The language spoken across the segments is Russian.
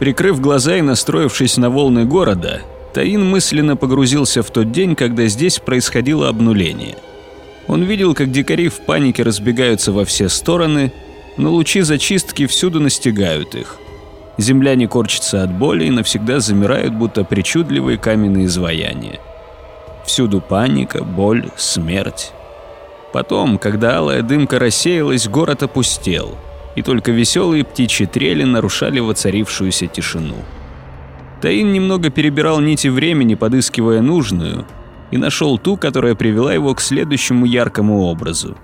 Прикрыв глаза и настроившись на волны города, Таин мысленно погрузился в тот день, когда здесь происходило обнуление. Он видел, как дикари в панике разбегаются во все стороны, но лучи зачистки всюду настигают их. Земляне корчатся от боли и навсегда замирают, будто причудливые каменные изваяния. Всюду паника, боль, смерть. Потом, когда алая дымка рассеялась, город опустел, и только веселые птичьи трели нарушали воцарившуюся тишину. Таин немного перебирал нити времени, подыскивая нужную, и нашел ту, которая привела его к следующему яркому образу.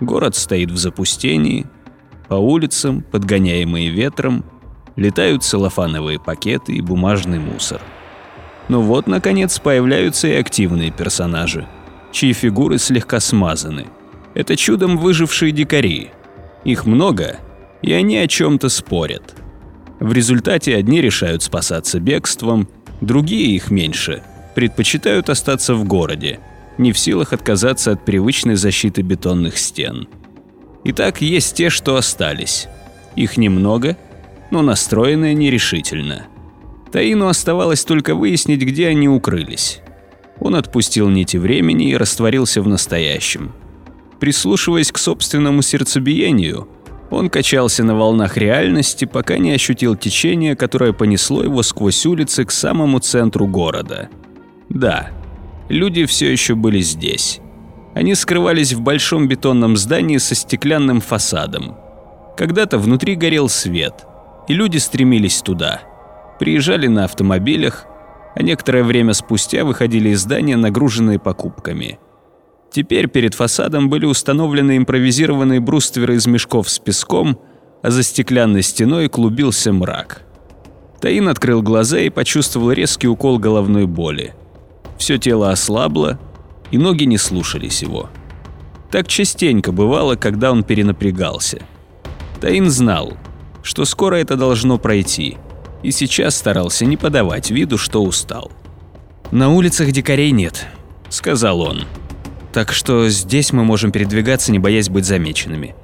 Город стоит в запустении, по улицам, подгоняемые ветром, летают целлофановые пакеты и бумажный мусор. Но вот, наконец, появляются и активные персонажи, чьи фигуры слегка смазаны. Это чудом выжившие дикари. Их много, и они о чем-то спорят. В результате одни решают спасаться бегством, другие их меньше, предпочитают остаться в городе, не в силах отказаться от привычной защиты бетонных стен. Итак, есть те, что остались. Их немного, но настроенные нерешительно. Таину оставалось только выяснить, где они укрылись. Он отпустил нити времени и растворился в настоящем. Прислушиваясь к собственному сердцебиению, он качался на волнах реальности, пока не ощутил течение, которое понесло его сквозь улицы к самому центру города. Да, люди все еще были здесь. Они скрывались в большом бетонном здании со стеклянным фасадом. Когда-то внутри горел свет, и люди стремились туда. Приезжали на автомобилях, а некоторое время спустя выходили из здания, нагруженные покупками – Теперь перед фасадом были установлены импровизированные брустверы из мешков с песком, а за стеклянной стеной клубился мрак. Таин открыл глаза и почувствовал резкий укол головной боли. Все тело ослабло, и ноги не слушались его. Так частенько бывало, когда он перенапрягался. Таин знал, что скоро это должно пройти, и сейчас старался не подавать виду, что устал. «На улицах дикарей нет», — сказал он так что здесь мы можем передвигаться, не боясь быть замеченными.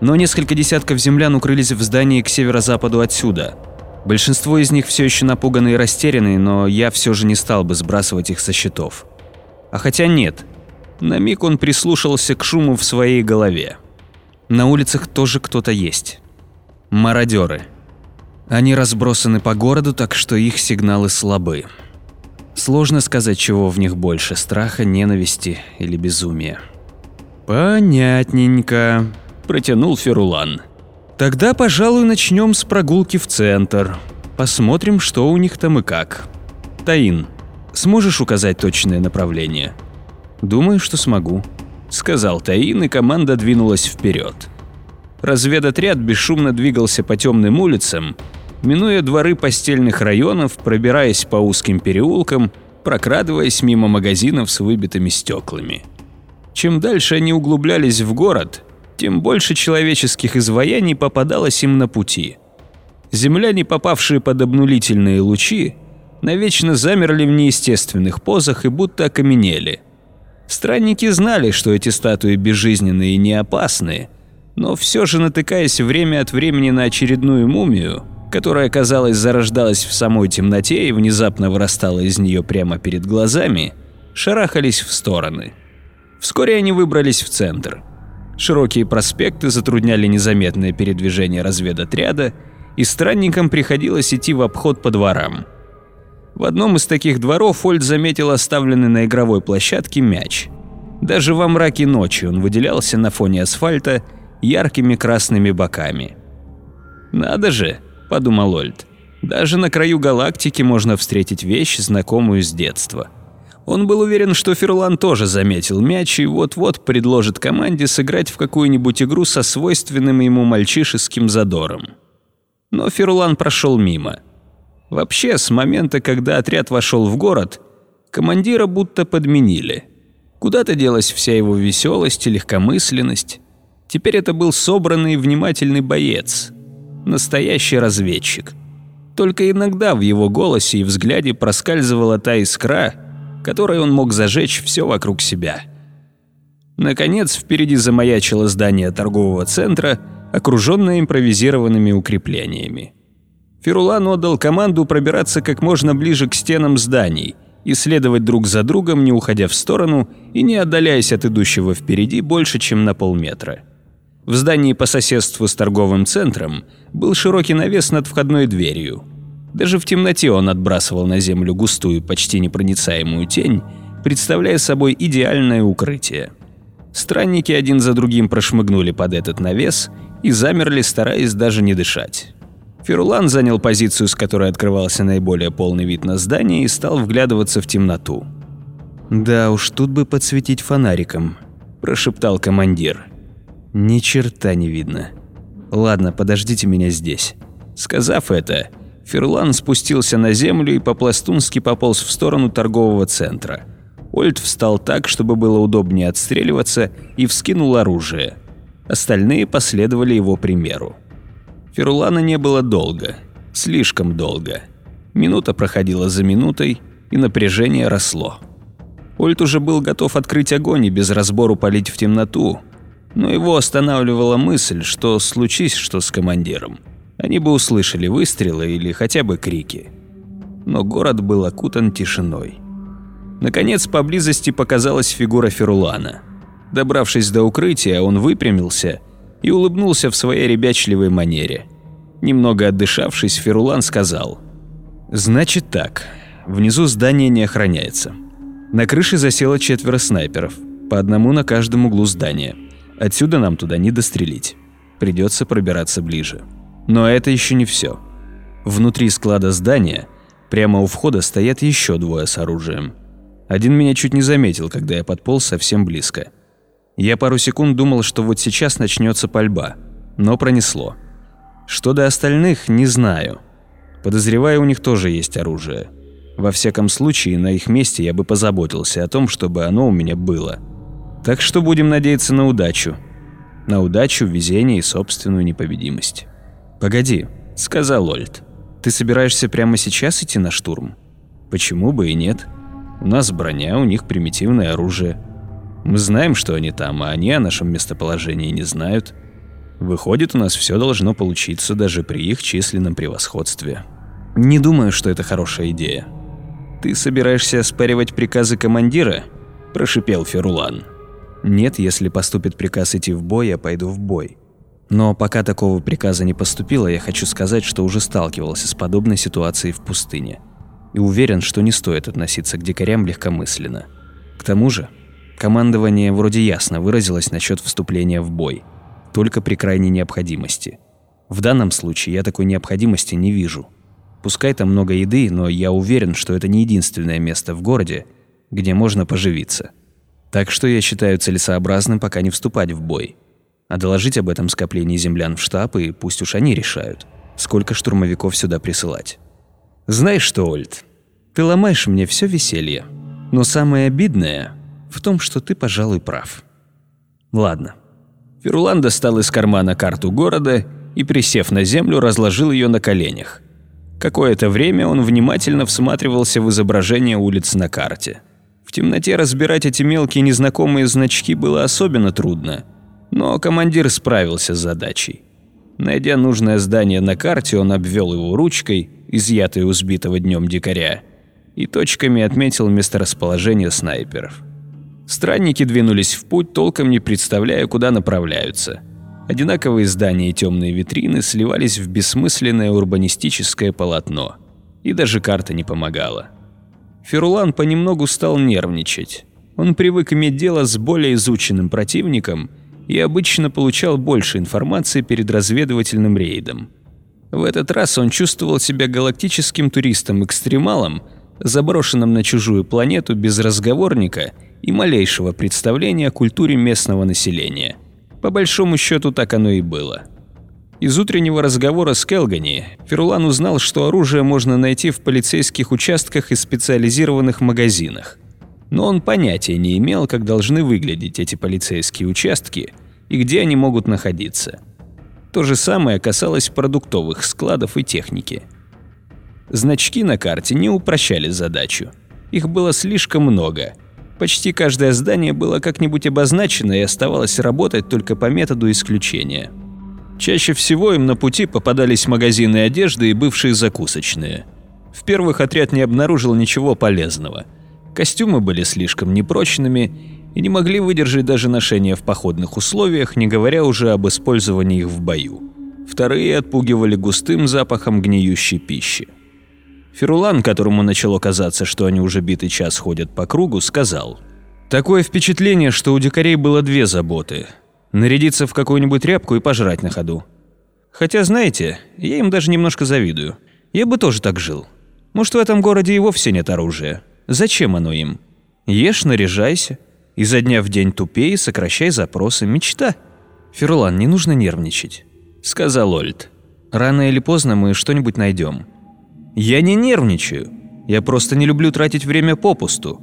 Но несколько десятков землян укрылись в здании к северо-западу отсюда. Большинство из них все еще напуганы и растеряны, но я все же не стал бы сбрасывать их со счетов. А хотя нет. На миг он прислушался к шуму в своей голове. На улицах тоже кто-то есть. Мародеры. Они разбросаны по городу, так что их сигналы слабы. Сложно сказать, чего в них больше – страха, ненависти или безумия. «Понятненько», – протянул Ферулан. «Тогда, пожалуй, начнем с прогулки в центр. Посмотрим, что у них там и как. Таин, сможешь указать точное направление?» «Думаю, что смогу», – сказал Таин, и команда двинулась вперед. Разведотряд бесшумно двигался по темным улицам, минуя дворы постельных районов, пробираясь по узким переулкам, прокрадываясь мимо магазинов с выбитыми стеклами. Чем дальше они углублялись в город, тем больше человеческих изваяний попадалось им на пути. Земляне, попавшие под обнулительные лучи, навечно замерли в неестественных позах и будто окаменели. Странники знали, что эти статуи безжизненные и не опасные, но все же натыкаясь время от времени на очередную мумию, которая, казалось, зарождалась в самой темноте и внезапно вырастала из нее прямо перед глазами, шарахались в стороны. Вскоре они выбрались в центр. Широкие проспекты затрудняли незаметное передвижение разведотряда, и странникам приходилось идти в обход по дворам. В одном из таких дворов Ольд заметил оставленный на игровой площадке мяч. Даже во мраке ночи он выделялся на фоне асфальта яркими красными боками. «Надо же!» Подумал Ольд. Даже на краю галактики можно встретить вещь, знакомую с детства. Он был уверен, что Ферлан тоже заметил мяч и вот-вот предложит команде сыграть в какую-нибудь игру со свойственным ему мальчишеским задором. Но Ферлан прошел мимо. Вообще, с момента, когда отряд вошел в город, командира будто подменили. Куда-то делась вся его веселость и легкомысленность. Теперь это был собранный и внимательный боец – настоящий разведчик. Только иногда в его голосе и взгляде проскальзывала та искра, которой он мог зажечь все вокруг себя. Наконец, впереди замаячило здание торгового центра, окруженное импровизированными укреплениями. Ферулан отдал команду пробираться как можно ближе к стенам зданий и следовать друг за другом, не уходя в сторону и не отдаляясь от идущего впереди больше, чем на полметра. В здании по соседству с торговым центром был широкий навес над входной дверью. Даже в темноте он отбрасывал на землю густую, почти непроницаемую тень, представляя собой идеальное укрытие. Странники один за другим прошмыгнули под этот навес и замерли, стараясь даже не дышать. Ферулан занял позицию, с которой открывался наиболее полный вид на здание и стал вглядываться в темноту. «Да уж, тут бы подсветить фонариком», – прошептал командир. «Ни черта не видно. Ладно, подождите меня здесь». Сказав это, Ферлан спустился на землю и по-пластунски пополз в сторону торгового центра. Ольд встал так, чтобы было удобнее отстреливаться, и вскинул оружие. Остальные последовали его примеру. Ферулана не было долго. Слишком долго. Минута проходила за минутой, и напряжение росло. Ольт уже был готов открыть огонь и без разбору палить в темноту, но его останавливала мысль, что случись что с командиром. Они бы услышали выстрелы или хотя бы крики. Но город был окутан тишиной. Наконец, поблизости показалась фигура Ферулана. Добравшись до укрытия, он выпрямился – и улыбнулся в своей ребячливой манере. Немного отдышавшись, Ферулан сказал. «Значит так, внизу здание не охраняется. На крыше засело четверо снайперов, по одному на каждом углу здания. Отсюда нам туда не дострелить. Придется пробираться ближе. Но это еще не все. Внутри склада здания, прямо у входа, стоят еще двое с оружием. Один меня чуть не заметил, когда я подполз совсем близко. Я пару секунд думал, что вот сейчас начнется пальба, но пронесло. Что до остальных, не знаю. Подозреваю, у них тоже есть оружие. Во всяком случае, на их месте я бы позаботился о том, чтобы оно у меня было. Так что будем надеяться на удачу. На удачу, везение и собственную непобедимость. «Погоди», — сказал Ольд. «Ты собираешься прямо сейчас идти на штурм?» «Почему бы и нет? У нас броня, у них примитивное оружие. Мы знаем, что они там, а они о нашем местоположении не знают. Выходит, у нас все должно получиться даже при их численном превосходстве. Не думаю, что это хорошая идея. Ты собираешься оспаривать приказы командира? Прошипел Ферулан. Нет, если поступит приказ идти в бой, я пойду в бой. Но пока такого приказа не поступило, я хочу сказать, что уже сталкивался с подобной ситуацией в пустыне. И уверен, что не стоит относиться к дикарям легкомысленно. К тому же, Командование вроде ясно выразилось насчет вступления в бой, только при крайней необходимости. В данном случае я такой необходимости не вижу. Пускай там много еды, но я уверен, что это не единственное место в городе, где можно поживиться. Так что я считаю целесообразным пока не вступать в бой, а доложить об этом скоплении землян в штаб и пусть уж они решают, сколько штурмовиков сюда присылать. Знаешь что, Ольд, ты ломаешь мне все веселье. Но самое обидное, в том, что ты, пожалуй, прав. Ладно. Ферулан достал из кармана карту города и, присев на землю, разложил ее на коленях. Какое-то время он внимательно всматривался в изображение улиц на карте. В темноте разбирать эти мелкие незнакомые значки было особенно трудно, но командир справился с задачей. Найдя нужное здание на карте, он обвел его ручкой, изъятой у сбитого днем дикаря, и точками отметил месторасположение снайперов. Странники двинулись в путь, толком не представляя, куда направляются. Одинаковые здания и темные витрины сливались в бессмысленное урбанистическое полотно. И даже карта не помогала. Ферулан понемногу стал нервничать. Он привык иметь дело с более изученным противником и обычно получал больше информации перед разведывательным рейдом. В этот раз он чувствовал себя галактическим туристом-экстремалом, заброшенным на чужую планету без разговорника и малейшего представления о культуре местного населения. По большому счету так оно и было. Из утреннего разговора с Келгани Ферлан узнал, что оружие можно найти в полицейских участках и специализированных магазинах. Но он понятия не имел, как должны выглядеть эти полицейские участки и где они могут находиться. То же самое касалось продуктовых складов и техники. Значки на карте не упрощали задачу. Их было слишком много, Почти каждое здание было как-нибудь обозначено и оставалось работать только по методу исключения. Чаще всего им на пути попадались магазины одежды и бывшие закусочные. В первых отряд не обнаружил ничего полезного. Костюмы были слишком непрочными и не могли выдержать даже ношение в походных условиях, не говоря уже об использовании их в бою. Вторые отпугивали густым запахом гниющей пищи. Ферулан, которому начало казаться, что они уже битый час ходят по кругу, сказал. «Такое впечатление, что у дикарей было две заботы – нарядиться в какую-нибудь тряпку и пожрать на ходу. Хотя, знаете, я им даже немножко завидую. Я бы тоже так жил. Может, в этом городе и вовсе нет оружия. Зачем оно им? Ешь, наряжайся. Изо дня в день тупее, сокращай запросы. Мечта. Ферулан, не нужно нервничать», – сказал Ольд. «Рано или поздно мы что-нибудь найдем. Я не нервничаю. Я просто не люблю тратить время попусту.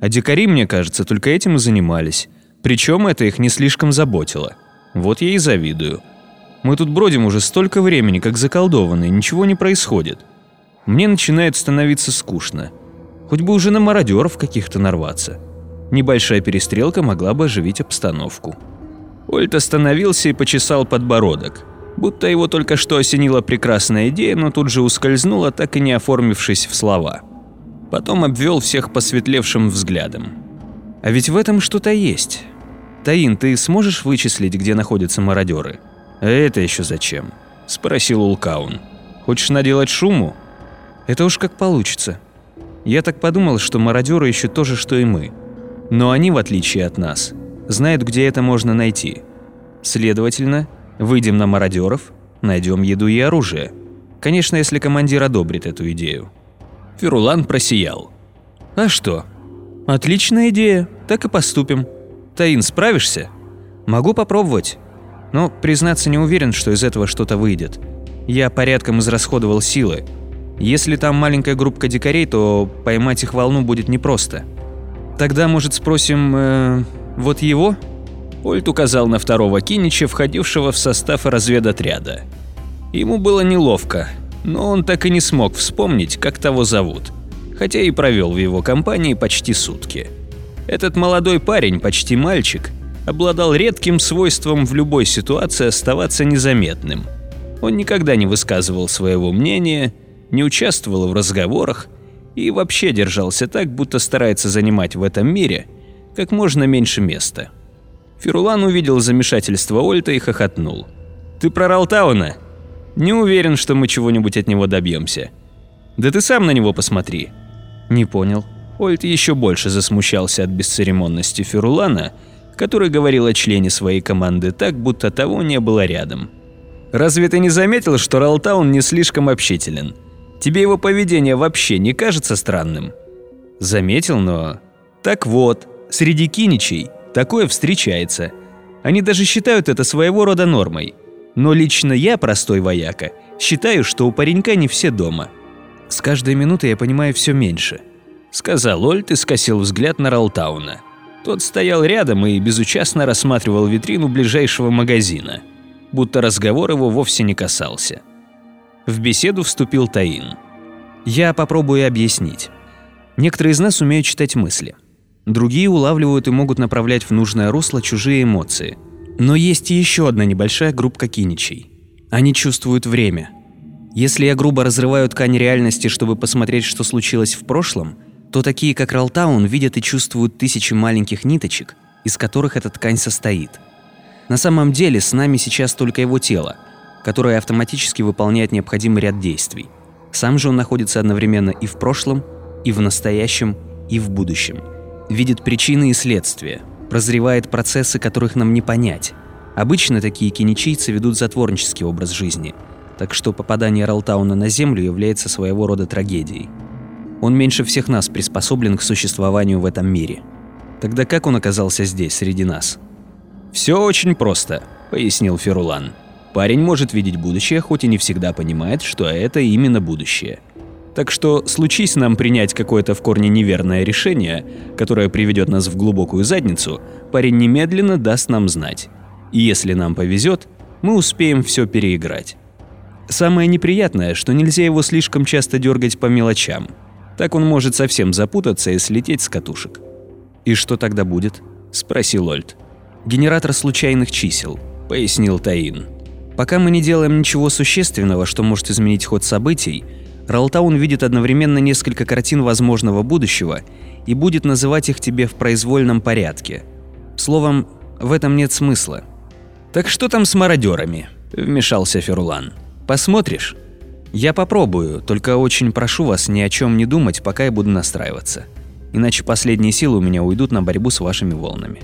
А дикари, мне кажется, только этим и занимались. Причем это их не слишком заботило. Вот я и завидую. Мы тут бродим уже столько времени, как заколдованные, ничего не происходит. Мне начинает становиться скучно. Хоть бы уже на мародеров каких-то нарваться. Небольшая перестрелка могла бы оживить обстановку. Ольт остановился и почесал подбородок будто его только что осенила прекрасная идея, но тут же ускользнула, так и не оформившись в слова. Потом обвел всех посветлевшим взглядом. А ведь в этом что-то есть. Таин, ты сможешь вычислить, где находятся мародеры? Это еще зачем? Спросил Улкаун. Хочешь наделать шуму? Это уж как получится. Я так подумал, что мародеры ищут то же, что и мы. Но они, в отличие от нас, знают, где это можно найти. Следовательно, Выйдем на мародеров, найдем еду и оружие. Конечно, если командир одобрит эту идею. Ферулан просиял. А что? Отличная идея, так и поступим. Таин, справишься? Могу попробовать. Но, признаться, не уверен, что из этого что-то выйдет. Я порядком израсходовал силы. Если там маленькая группка дикарей, то поймать их волну будет непросто. Тогда, может, спросим, э, вот его? Ольт указал на второго Кинича, входившего в состав разведотряда. Ему было неловко, но он так и не смог вспомнить, как того зовут, хотя и провел в его компании почти сутки. Этот молодой парень, почти мальчик, обладал редким свойством в любой ситуации оставаться незаметным. Он никогда не высказывал своего мнения, не участвовал в разговорах и вообще держался так, будто старается занимать в этом мире как можно меньше места. Ферулан увидел замешательство Ольта и хохотнул. «Ты про Ралтауна? Не уверен, что мы чего-нибудь от него добьемся. Да ты сам на него посмотри». «Не понял». Ольт еще больше засмущался от бесцеремонности Ферулана, который говорил о члене своей команды так, будто того не было рядом. «Разве ты не заметил, что Ралтаун не слишком общителен? Тебе его поведение вообще не кажется странным?» «Заметил, но...» «Так вот, среди киничей Такое встречается. Они даже считают это своего рода нормой. Но лично я, простой вояка, считаю, что у паренька не все дома. С каждой минутой я понимаю все меньше. Сказал Ольт и скосил взгляд на Ралтауна. Тот стоял рядом и безучастно рассматривал витрину ближайшего магазина, будто разговор его вовсе не касался. В беседу вступил Таин. «Я попробую объяснить. Некоторые из нас умеют читать мысли. Другие улавливают и могут направлять в нужное русло чужие эмоции. Но есть еще одна небольшая группа киничей. Они чувствуют время. Если я грубо разрываю ткань реальности, чтобы посмотреть, что случилось в прошлом, то такие, как Ралтаун, видят и чувствуют тысячи маленьких ниточек, из которых эта ткань состоит. На самом деле с нами сейчас только его тело, которое автоматически выполняет необходимый ряд действий. Сам же он находится одновременно и в прошлом, и в настоящем, и в будущем видит причины и следствия, прозревает процессы, которых нам не понять. Обычно такие киничийцы ведут затворнический образ жизни, так что попадание Ралтауна на Землю является своего рода трагедией. Он меньше всех нас приспособлен к существованию в этом мире. Тогда как он оказался здесь, среди нас? «Все очень просто», — пояснил Ферулан. «Парень может видеть будущее, хоть и не всегда понимает, что это именно будущее. Так что случись нам принять какое-то в корне неверное решение, которое приведет нас в глубокую задницу, парень немедленно даст нам знать. И если нам повезет, мы успеем все переиграть. Самое неприятное, что нельзя его слишком часто дергать по мелочам. Так он может совсем запутаться и слететь с катушек. «И что тогда будет?» – спросил Ольд. «Генератор случайных чисел», – пояснил Таин. Пока мы не делаем ничего существенного, что может изменить ход событий, Ралтаун видит одновременно несколько картин возможного будущего и будет называть их тебе в произвольном порядке. Словом, в этом нет смысла. «Так что там с мародерами?» – вмешался Ферлан. «Посмотришь?» «Я попробую, только очень прошу вас ни о чем не думать, пока я буду настраиваться. Иначе последние силы у меня уйдут на борьбу с вашими волнами».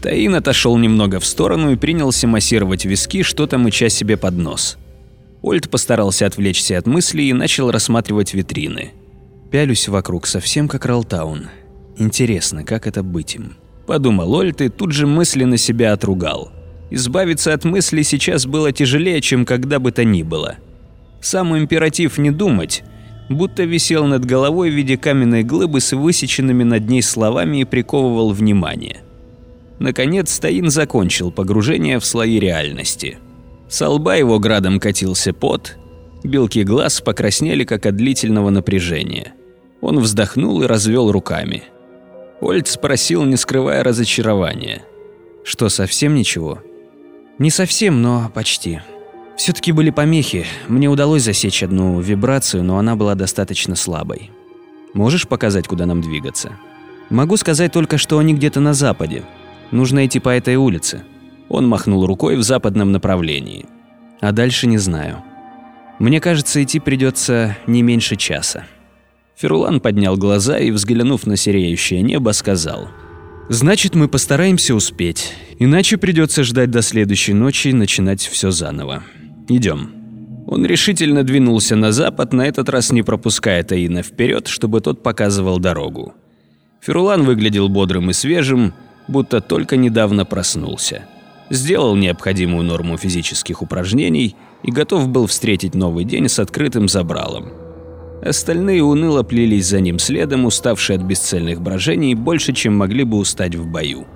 Таин отошел немного в сторону и принялся массировать виски, что-то мыча себе под нос. Ольд постарался отвлечься от мыслей и начал рассматривать витрины. «Пялюсь вокруг, совсем как Ралтаун. Интересно, как это быть им?» Подумал Ольд и тут же мысленно себя отругал. Избавиться от мыслей сейчас было тяжелее, чем когда бы то ни было. Сам императив «не думать» будто висел над головой в виде каменной глыбы с высеченными над ней словами и приковывал внимание. Наконец Таин закончил погружение в слои реальности. С лба его градом катился пот, белки глаз покраснели как от длительного напряжения. Он вздохнул и развел руками. Ольд спросил, не скрывая разочарования. «Что, совсем ничего?» «Не совсем, но почти. Все-таки были помехи. Мне удалось засечь одну вибрацию, но она была достаточно слабой. Можешь показать, куда нам двигаться?» «Могу сказать только, что они где-то на западе. Нужно идти по этой улице. Он махнул рукой в западном направлении. А дальше не знаю. Мне кажется, идти придется не меньше часа. Ферлан поднял глаза и, взглянув на сереющее небо, сказал. «Значит, мы постараемся успеть. Иначе придется ждать до следующей ночи и начинать все заново. Идем». Он решительно двинулся на запад, на этот раз не пропуская Таина вперед, чтобы тот показывал дорогу. Ферлан выглядел бодрым и свежим, будто только недавно проснулся. Сделал необходимую норму физических упражнений и готов был встретить новый день с открытым забралом. Остальные уныло плелись за ним следом, уставшие от бесцельных брожений больше, чем могли бы устать в бою.